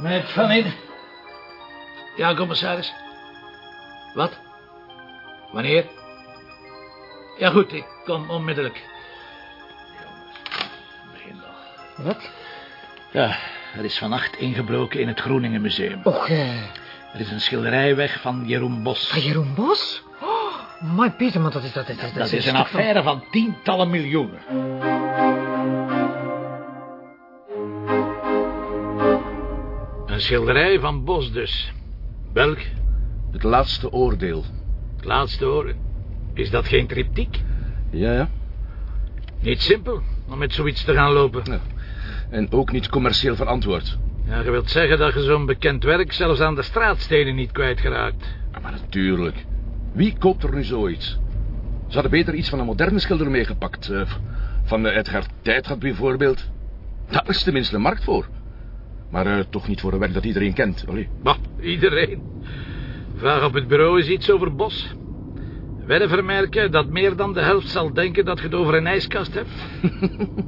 Met Van in. Ja, commissaris. Wat? Wanneer? Ja, goed, ik kom onmiddellijk. Begin nog. Wat? Ja, er is vannacht ingebroken in het Groningen Museum. Och, eh, Er is een schilderij weg van Jeroen Bos. van Jeroen Bos? Oh, my Pieter, maar dat is... Dat is, dat, Dat is een stuk van- affaire van tientallen miljoenen. Een schilderij van Bos dus. Welk? Het laatste oordeel. Het laatste horen. Is dat geen triptiek? Ja, ja. Niet simpel om met zoiets te gaan lopen. Ja. En ook niet commercieel verantwoord. Ja, je wilt zeggen dat je zo'n bekend werk zelfs aan de straatstenen niet kwijtgeraakt. Ja, maar natuurlijk. Wie koopt er nu zoiets? Ze hadden beter iets van een moderne schilder meegepakt. eh, van eh, Edgar Tijdgat bijvoorbeeld. Daar is tenminste een markt voor. Maar eh, toch niet voor een werk dat iedereen kent. Allee. Bah, iedereen. Vraag op het bureau is iets over Bos. Wedden vermerken dat meer dan de helft zal denken dat je het over een ijskast hebt.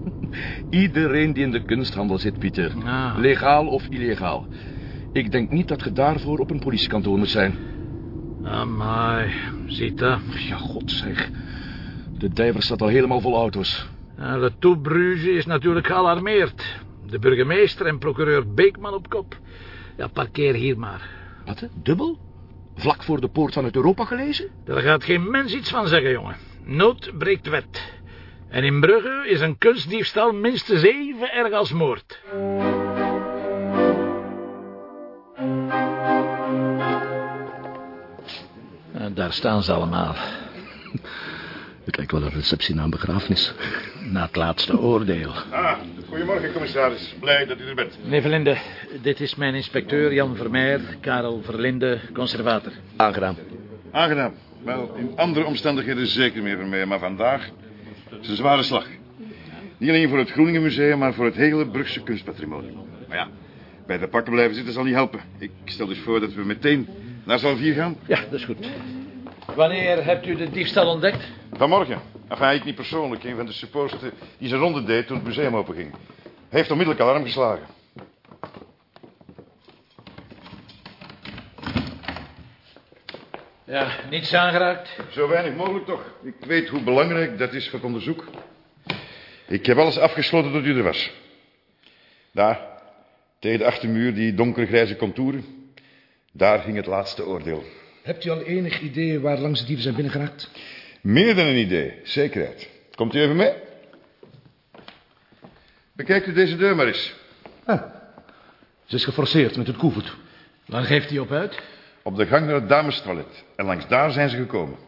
Iedereen die in de kunsthandel zit, Pieter. Ah. Legaal of illegaal. Ik denk niet dat je daarvoor op een politiekantoor moet zijn. Amai, ziet dat. Ja, god zeg. De dijver staat al helemaal vol auto's. Le Tout Bruges is natuurlijk gealarmeerd. De burgemeester en procureur Beekman op kop. Ja, parkeer hier maar. Wat, hè? dubbel? Vlak voor de poort van het Europa gelezen? Daar gaat geen mens iets van zeggen, jongen. Nood breekt wet. En in Brugge is een kunstdiefstal minstens even erg als moord. En daar staan ze allemaal. Het lijkt wel een receptie na een begrafenis. Na het laatste oordeel. Ah, goedemorgen, commissaris. Blij dat u er bent. Meneer Verlinde, dit is mijn inspecteur Jan Vermeer, Karel Verlinde, conservator. Aangenaam. Aangenaam. Wel, in andere omstandigheden zeker meer van mij, maar vandaag is een zware slag. Niet alleen voor het Groningen Museum, maar voor het hele Brugse kunstpatrimonium. Maar ja, bij de pakken blijven zitten zal niet helpen. Ik stel dus voor dat we meteen naar zaal 4 gaan. Ja, dat is goed. Wanneer hebt u de diefstal ontdekt? Vanmorgen. Enfin, ik niet persoonlijk. Een van de supposten die zijn ronde deed toen het museum openging. Heeft onmiddellijk alarm geslagen. Ja, niets aangeraakt. Zo weinig mogelijk toch. Ik weet hoe belangrijk dat is voor het onderzoek. Ik heb alles afgesloten tot u er was. Daar, tegen de achtermuur, die donkergrijze contouren. Daar hing het laatste oordeel. Hebt u al enig idee waar langs de dieven zijn binnengeraakt? Meer dan een idee, zekerheid. Komt u even mee? Bekijkt u deze deur maar eens. Ze is geforceerd met het koevoet. Waar geeft hij op uit? Op de gang naar het damestoilet. En langs daar zijn ze gekomen.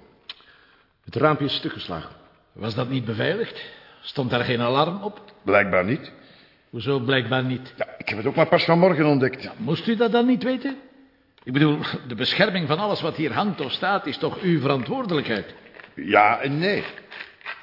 Het raampje is stuk geslagen. Was dat niet beveiligd? Stond daar geen alarm op? Blijkbaar niet. Hoezo blijkbaar niet? Ja, ik heb het ook maar pas vanmorgen ontdekt. Moest u dat dan niet weten? Ik bedoel, de bescherming van alles wat hier hangt of staat is toch uw verantwoordelijkheid? Ja en nee.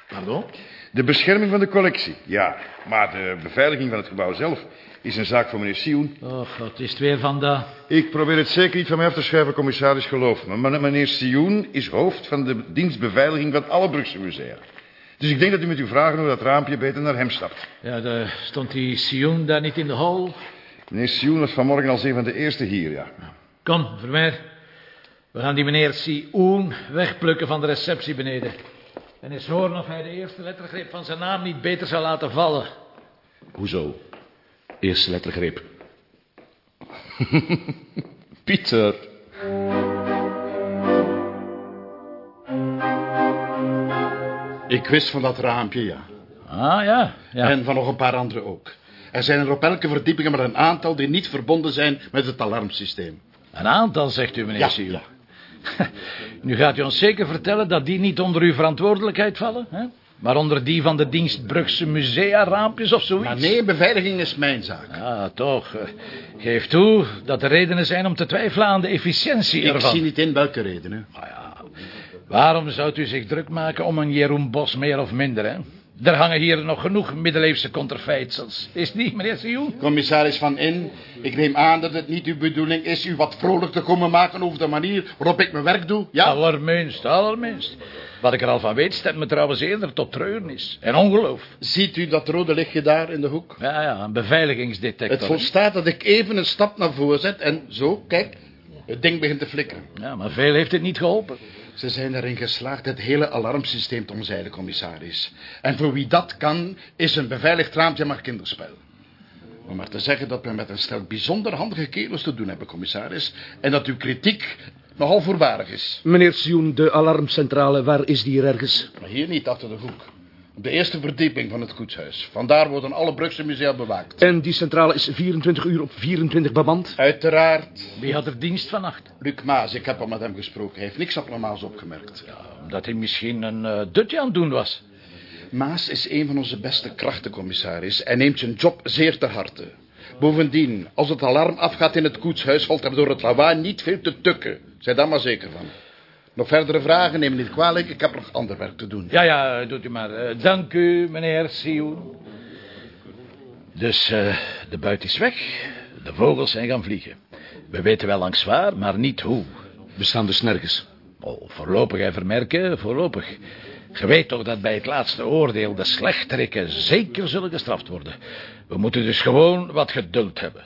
Pardon? De bescherming van de collectie, ja. Maar de beveiliging van het gebouw zelf is een zaak van meneer Sioen. Och, wat is het weer van dat? Ik probeer het zeker niet van mij af te schuiven, commissaris, geloof me. Maar meneer Sioen is hoofd van de dienstbeveiliging van alle Brugse musea. Dus ik denk dat u met uw vragen over dat raampje beter naar hem stapt. Ja, de, stond die Sion daar niet in de hal? Meneer Sioen was vanmorgen als een van de eerste hier, ja. Kom, Vermeer. We gaan die meneer Sioen wegplukken van de receptie beneden. En eens horen of hij de eerste lettergreep van zijn naam niet beter zou laten vallen. Hoezo? Eerste lettergreep. Pieter. Ik wist van dat raampje, ja. Ah, ja. ja. En van nog een paar andere ook. Er zijn er op elke verdieping maar een aantal die niet verbonden zijn met het alarmsysteem. Een aantal, zegt u, meneer Ja, Sioen. ja. Nu gaat u ons zeker vertellen dat die niet onder uw verantwoordelijkheid vallen, hè? Maar onder die van de dienst Brugse musea, raampjes of zoiets? Maar nee, beveiliging is mijn zaak. Ja, toch. Geef toe dat er redenen zijn om te twijfelen aan de efficiëntie Ik ervan. zie niet in welke redenen. Nou ja, waarom zou u zich druk maken om een Jeroen Bos meer of minder, hè? Er hangen hier nog genoeg middeleeuwse conterfeitsels. Is het niet, meneer Sioen? Commissaris Van In, ik neem aan dat het niet uw bedoeling is u wat vrolijk te komen maken over de manier waarop ik mijn werk doe, ja? Allerminst, allerminst. Wat ik er al van weet, stemt me trouwens eerder tot treurnis en ongeloof. Ziet u dat rode lichtje daar in de hoek? Ja, ja, een beveiligingsdetector. Het volstaat dat ik even een stap naar voren zet en zo, kijk, het ding begint te flikkeren. Ja, maar veel heeft dit niet geholpen. Ze zijn erin geslaagd het hele alarmsysteem te omzeilen, commissaris. En voor wie dat kan, is een beveiligd raampje maar kinderspel. Om maar te zeggen dat we met een stel bijzonder handige kerels te doen hebben, commissaris. En dat uw kritiek nogal voorbarig is. Meneer Sioen, de alarmcentrale, waar is die hier ergens? Maar hier niet, achter de hoek. Op de eerste verdieping van het koetshuis. Vandaar worden alle Brugse musea bewaakt. En die centrale is 24 uur op 24 bemand? Uiteraard. Wie had er dienst vannacht? Luc Maas, ik heb al met hem gesproken. Hij heeft niks abnormaals opgemerkt. Omdat hij misschien een eh, dutje aan het doen was. Maas is een van onze beste krachten, commissaris. En neemt zijn job zeer ter harte. Bovendien, als het alarm afgaat in het koetshuis... valt er door het lawaai niet veel te tukken. Zij daar maar zeker van. Nog verdere vragen, neem me niet kwalijk. Ik heb nog ander werk te doen. Ja, ja, doet u maar. Eh, dank u, meneer Sioen. Dus eh, de buit is weg. De vogels zijn gaan vliegen. We weten wel langs waar, maar niet hoe. We staan dus nergens. Oh, voorlopig even merken, voorlopig. Je weet toch dat bij het laatste oordeel de slechterikken zeker zullen gestraft worden. We moeten dus gewoon wat geduld hebben.